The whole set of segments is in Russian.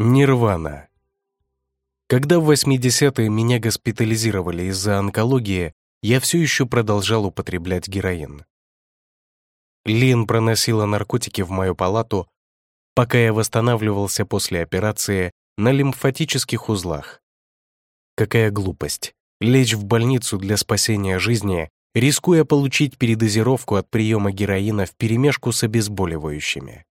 Нирвана. Когда в 80-е меня госпитализировали из-за онкологии, я все еще продолжал употреблять героин. Лин проносила наркотики в мою палату, пока я восстанавливался после операции на лимфатических узлах. Какая глупость — лечь в больницу для спасения жизни, рискуя получить передозировку от приема героина вперемешку с обезболивающими.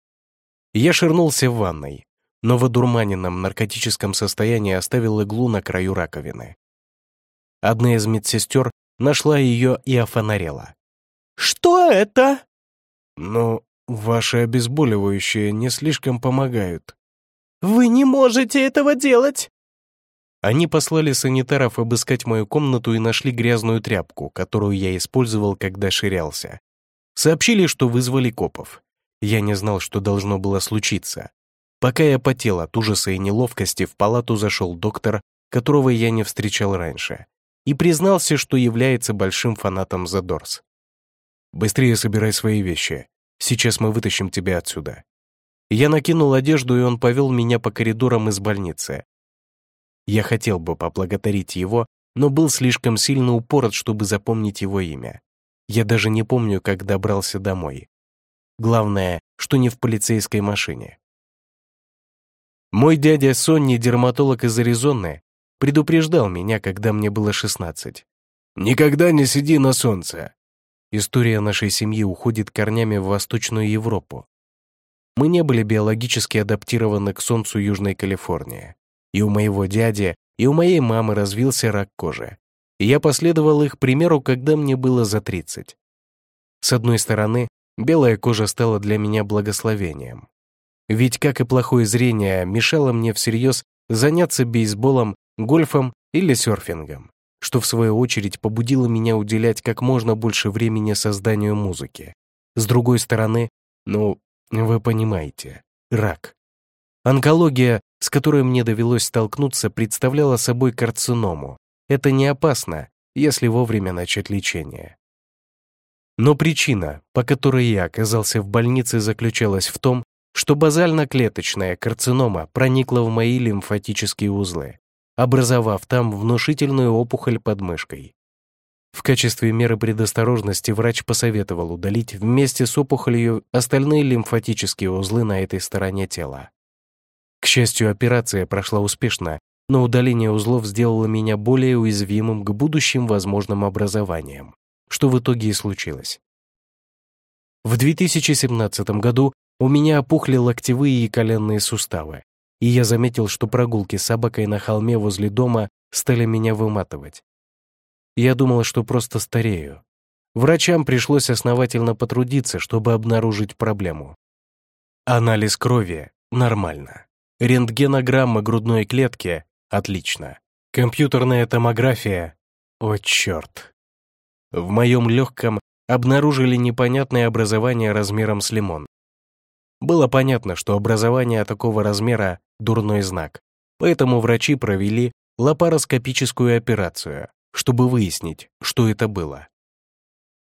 Я ширнулся в ванной, но в одурманенном наркотическом состоянии оставил иглу на краю раковины. Одна из медсестер нашла ее и офонарела. «Что это?» «Ну, ваши обезболивающие не слишком помогают». «Вы не можете этого делать!» Они послали санитаров обыскать мою комнату и нашли грязную тряпку, которую я использовал, когда ширялся. Сообщили, что вызвали копов. Я не знал, что должно было случиться. Пока я потел от ужаса и неловкости, в палату зашел доктор, которого я не встречал раньше, и признался, что является большим фанатом Doors. «Быстрее собирай свои вещи. Сейчас мы вытащим тебя отсюда». Я накинул одежду, и он повел меня по коридорам из больницы. Я хотел бы поблагодарить его, но был слишком сильно упорот, чтобы запомнить его имя. Я даже не помню, как добрался домой. Главное, что не в полицейской машине. Мой дядя Сонни, дерматолог из Аризоны, предупреждал меня, когда мне было 16. «Никогда не сиди на солнце!» История нашей семьи уходит корнями в Восточную Европу. Мы не были биологически адаптированы к солнцу Южной Калифорнии. И у моего дяди, и у моей мамы развился рак кожи. И я последовал их примеру, когда мне было за 30. С одной стороны, белая кожа стала для меня благословением. Ведь, как и плохое зрение, мешало мне всерьез заняться бейсболом, гольфом или серфингом, что в свою очередь побудило меня уделять как можно больше времени созданию музыки. С другой стороны, ну, вы понимаете, рак. Онкология, с которой мне довелось столкнуться, представляла собой карциному. Это не опасно, если вовремя начать лечение. Но причина, по которой я оказался в больнице, заключалась в том, что базально-клеточная карцинома проникла в мои лимфатические узлы, образовав там внушительную опухоль под мышкой. В качестве меры предосторожности врач посоветовал удалить вместе с опухолью остальные лимфатические узлы на этой стороне тела. К счастью, операция прошла успешно, но удаление узлов сделало меня более уязвимым к будущим возможным образованиям, что в итоге и случилось. В 2017 году у меня опухли локтевые и коленные суставы, и я заметил, что прогулки с собакой на холме возле дома стали меня выматывать. Я думал, что просто старею. Врачам пришлось основательно потрудиться, чтобы обнаружить проблему. Анализ крови — нормально. Рентгенограмма грудной клетки — отлично. Компьютерная томография — о черт. В моем легком обнаружили непонятное образование размером с лимон. Было понятно, что образование такого размера – дурной знак, поэтому врачи провели лапароскопическую операцию, чтобы выяснить, что это было.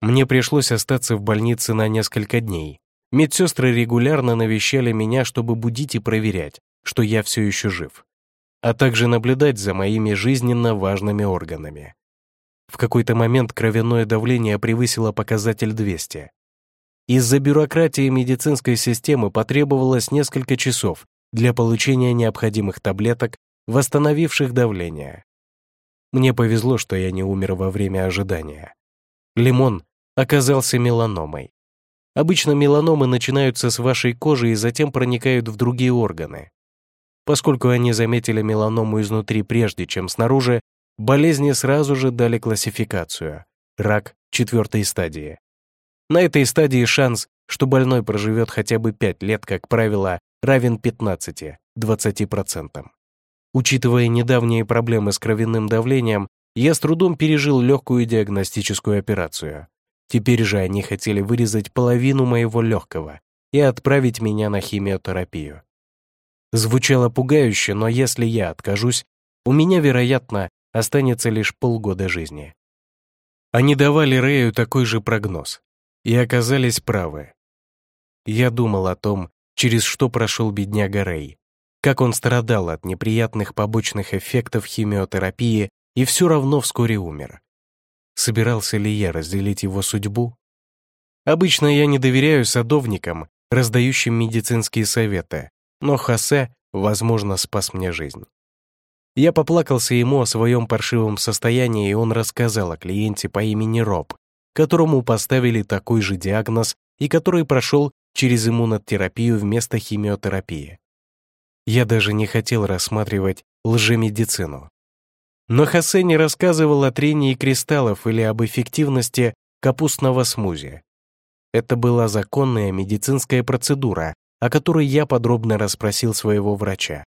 Мне пришлось остаться в больнице на несколько дней. Медсестры регулярно навещали меня, чтобы будить и проверять, что я все еще жив, а также наблюдать за моими жизненно важными органами. В какой-то момент кровяное давление превысило показатель 200, из-за бюрократии медицинской системы потребовалось несколько часов для получения необходимых таблеток, восстановивших давление. Мне повезло, что я не умер во время ожидания. Лимон оказался меланомой. Обычно меланомы начинаются с вашей кожи и затем проникают в другие органы. Поскольку они заметили меланому изнутри прежде, чем снаружи, болезни сразу же дали классификацию – рак четвертой стадии. На этой стадии шанс, что больной проживет хотя бы 5 лет, как правило, равен 15-20%. Учитывая недавние проблемы с кровяным давлением, я с трудом пережил легкую диагностическую операцию. Теперь же они хотели вырезать половину моего легкого и отправить меня на химиотерапию. Звучало пугающе, но если я откажусь, у меня, вероятно, останется лишь полгода жизни. Они давали Рэю такой же прогноз и оказались правы. Я думал о том, через что прошел бедняга Рэй. как он страдал от неприятных побочных эффектов химиотерапии и все равно вскоре умер. Собирался ли я разделить его судьбу? Обычно я не доверяю садовникам, раздающим медицинские советы, но Хосе, возможно, спас мне жизнь. Я поплакался ему о своем паршивом состоянии, и он рассказал о клиенте по имени Роб, которому поставили такой же диагноз и который прошел через иммунотерапию вместо химиотерапии. Я даже не хотел рассматривать лжемедицину. Но Хосе не рассказывал о трении кристаллов или об эффективности капустного смузи. Это была законная медицинская процедура, о которой я подробно расспросил своего врача.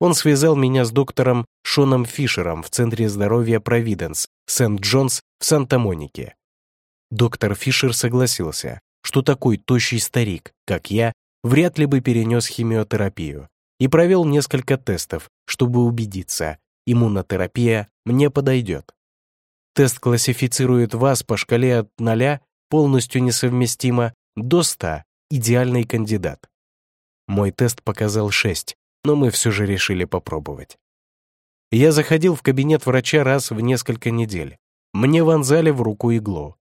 Он связал меня с доктором Шоном Фишером в Центре здоровья Провиденс, Сент-Джонс в Санта-Монике. Доктор Фишер согласился, что такой тощий старик, как я, вряд ли бы перенес химиотерапию, и провел несколько тестов, чтобы убедиться, иммунотерапия мне подойдет. Тест классифицирует вас по шкале от 0 полностью несовместимо до 100 идеальный кандидат. Мой тест показал 6, но мы все же решили попробовать. Я заходил в кабинет врача раз в несколько недель. Мне вонзали в руку иглу.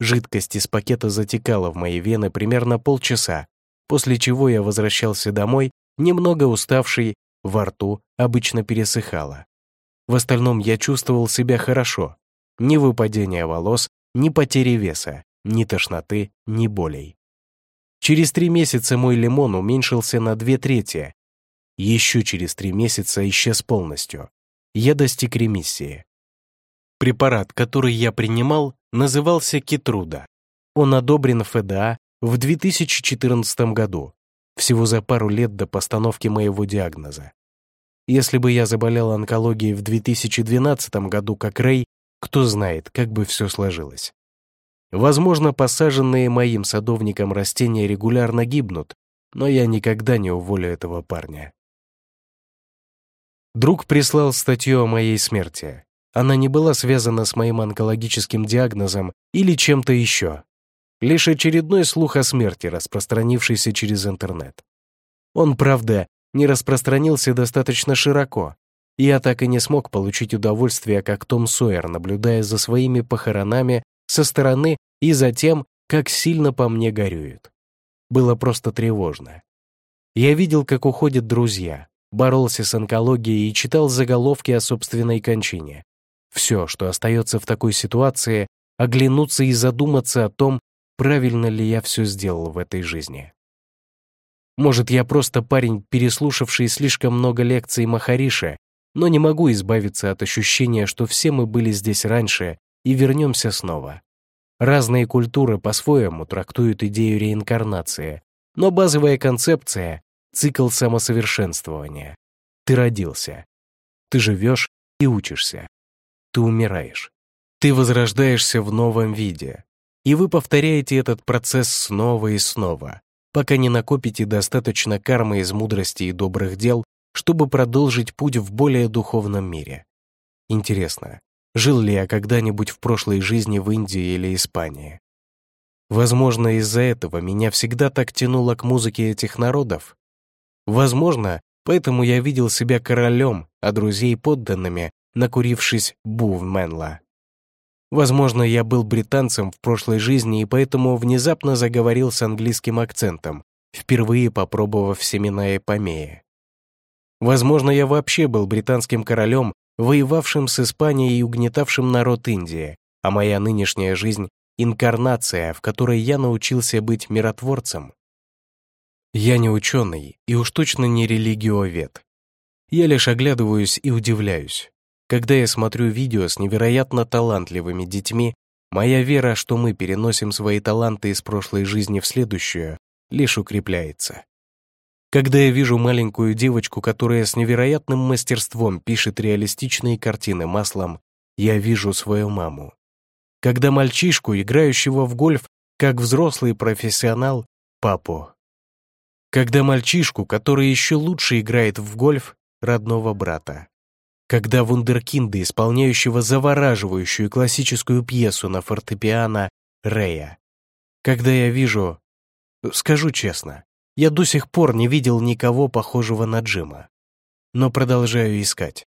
Жидкость из пакета затекала в мои вены примерно полчаса, после чего я возвращался домой, немного уставший, во рту обычно пересыхало. В остальном я чувствовал себя хорошо. Ни выпадения волос, ни потери веса, ни тошноты, ни болей. Через три месяца мой лимон уменьшился на две трети. Еще через три месяца исчез полностью. Я достиг ремиссии. Препарат, который я принимал, назывался Кетруда. Он одобрен ФДА в 2014 году, всего за пару лет до постановки моего диагноза. Если бы я заболел онкологией в 2012 году, как Рэй, кто знает, как бы все сложилось. Возможно, посаженные моим садовником растения регулярно гибнут, но я никогда не уволю этого парня. Друг прислал статью о моей смерти. Она не была связана с моим онкологическим диагнозом или чем-то еще. Лишь очередной слух о смерти, распространившийся через интернет. Он, правда, не распространился достаточно широко. Я так и не смог получить удовольствие, как Том Сойер, наблюдая за своими похоронами со стороны и за тем, как сильно по мне горюют. Было просто тревожно. Я видел, как уходят друзья, боролся с онкологией и читал заголовки о собственной кончине. Все, что остается в такой ситуации, оглянуться и задуматься о том, правильно ли я все сделал в этой жизни. Может, я просто парень, переслушавший слишком много лекций Махариша, но не могу избавиться от ощущения, что все мы были здесь раньше и вернемся снова. Разные культуры по-своему трактуют идею реинкарнации, но базовая концепция — цикл самосовершенствования. Ты родился. Ты живешь и учишься. Ты умираешь. Ты возрождаешься в новом виде. И вы повторяете этот процесс снова и снова, пока не накопите достаточно кармы из мудрости и добрых дел, чтобы продолжить путь в более духовном мире. Интересно, жил ли я когда-нибудь в прошлой жизни в Индии или Испании. Возможно, из-за этого меня всегда так тянуло к музыке этих народов. Возможно, поэтому я видел себя королем, а друзей подданными, накурившись бувменла. Возможно, я был британцем в прошлой жизни и поэтому внезапно заговорил с английским акцентом, впервые попробовав семена эпомеи. Возможно, я вообще был британским королем, воевавшим с Испанией и угнетавшим народ Индии, а моя нынешняя жизнь — инкарнация, в которой я научился быть миротворцем. Я не ученый и уж точно не религиовед. Я лишь оглядываюсь и удивляюсь. Когда я смотрю видео с невероятно талантливыми детьми, моя вера, что мы переносим свои таланты из прошлой жизни в следующую, лишь укрепляется. Когда я вижу маленькую девочку, которая с невероятным мастерством пишет реалистичные картины маслом, я вижу свою маму. Когда мальчишку, играющего в гольф, как взрослый профессионал, папу. Когда мальчишку, который еще лучше играет в гольф, родного брата. Когда вундеркинда, исполняющего завораживающую классическую пьесу на фортепиано Рея. Когда я вижу... Скажу честно, Я до сих пор не видел никого похожего на Джима. Но продолжаю искать.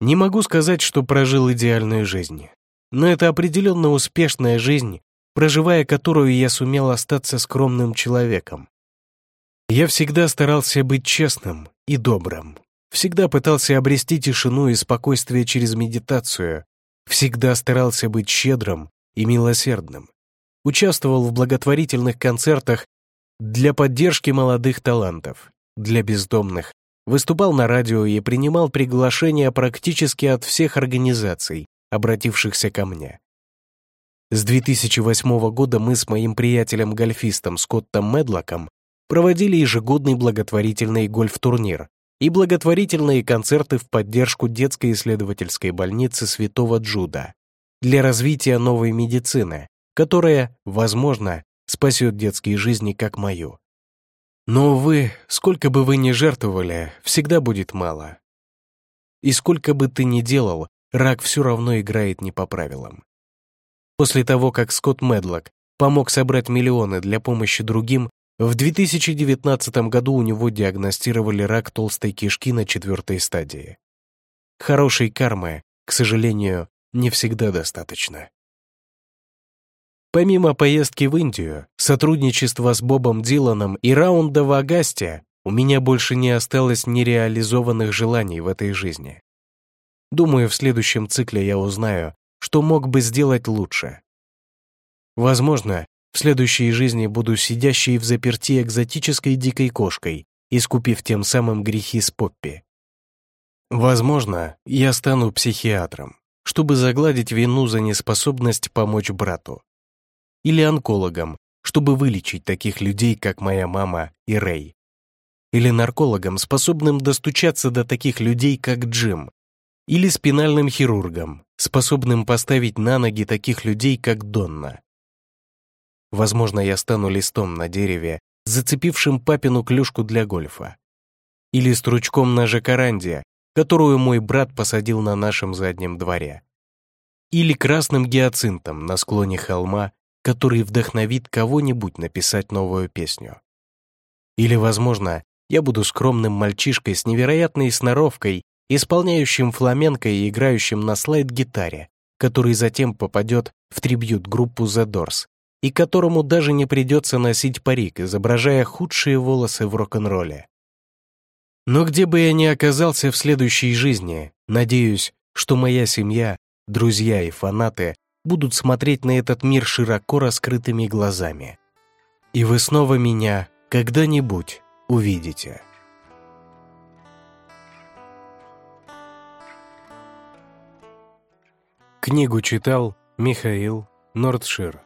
Не могу сказать, что прожил идеальную жизнь. Но это определенно успешная жизнь, проживая которую я сумел остаться скромным человеком. Я всегда старался быть честным и добрым. Всегда пытался обрести тишину и спокойствие через медитацию. Всегда старался быть щедрым и милосердным. Участвовал в благотворительных концертах для поддержки молодых талантов, для бездомных, выступал на радио и принимал приглашения практически от всех организаций, обратившихся ко мне. С 2008 года мы с моим приятелем-гольфистом Скоттом Медлоком проводили ежегодный благотворительный гольф-турнир и благотворительные концерты в поддержку детской исследовательской больницы Святого Джуда для развития новой медицины, которая, возможно, спасет детские жизни, как мою. Но, увы, сколько бы вы ни жертвовали, всегда будет мало. И сколько бы ты ни делал, рак все равно играет не по правилам. После того, как Скотт Медлок помог собрать миллионы для помощи другим, в 2019 году у него диагностировали рак толстой кишки на четвертой стадии. Хорошей кармы, к сожалению, не всегда достаточно. Помимо поездки в Индию, сотрудничества с Бобом Диланом и раунда в Агасте, у меня больше не осталось нереализованных желаний в этой жизни. Думаю, в следующем цикле я узнаю, что мог бы сделать лучше. Возможно, в следующей жизни буду сидящей в заперти экзотической дикой кошкой, искупив тем самым грехи с Поппи. Возможно, я стану психиатром, чтобы загладить вину за неспособность помочь брату или онкологом, чтобы вылечить таких людей, как моя мама и Рэй. Или наркологом, способным достучаться до таких людей, как Джим. Или спинальным хирургом, способным поставить на ноги таких людей, как Донна. Возможно, я стану листом на дереве, зацепившим папину клюшку для гольфа. Или стручком на жакаранде, которую мой брат посадил на нашем заднем дворе. Или красным гиацинтом на склоне холма, который вдохновит кого-нибудь написать новую песню. Или, возможно, я буду скромным мальчишкой с невероятной сноровкой, исполняющим фламенко и играющим на слайд-гитаре, который затем попадет в трибьют-группу The Doors, и которому даже не придется носить парик, изображая худшие волосы в рок-н-ролле. Но где бы я ни оказался в следующей жизни, надеюсь, что моя семья, друзья и фанаты будут смотреть на этот мир широко раскрытыми глазами. И вы снова меня когда-нибудь увидите. Книгу читал Михаил Нордшир.